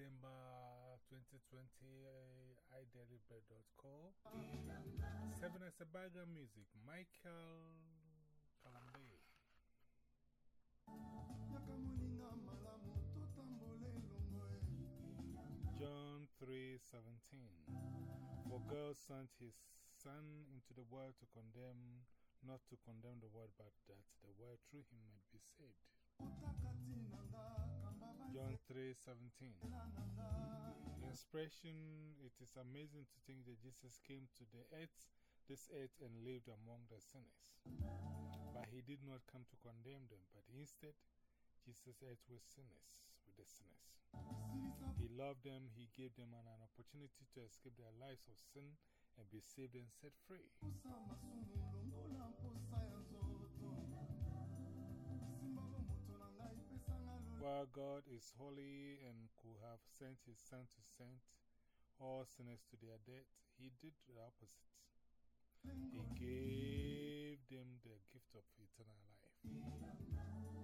December 2020, uh, idailybread.co. Seven as a background music, Michael Kalambe. John 3:17 For God sent his Son into the world to condemn, not to condemn the world, but that the world through him might be saved. John 3:17 Inspiration It is amazing to think that Jesus came to the earth, this earth, and lived among the sinners. But he did not come to condemn them, but instead, Jesus ate with sinners, with the sinners. He loved them, He gave them an, an opportunity to escape their lives of sin and be saved and set free. While God is holy and could have sent His Son to send all sinners to their death, He did the opposite. He gave them the gift of eternal life.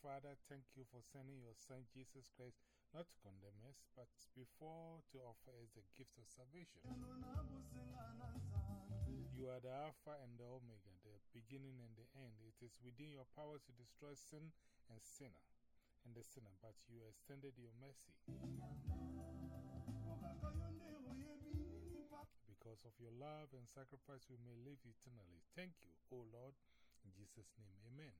Father, thank you for sending your Son Jesus Christ not to condemn us, but before to offer us the gift of salvation. You are the Alpha and the Omega, the beginning and the end. It is within your power to destroy sin and sinner and the sinner, but you extended your mercy. Because of your love and sacrifice, we may live eternally. Thank you, O Lord. In Jesus' name, amen.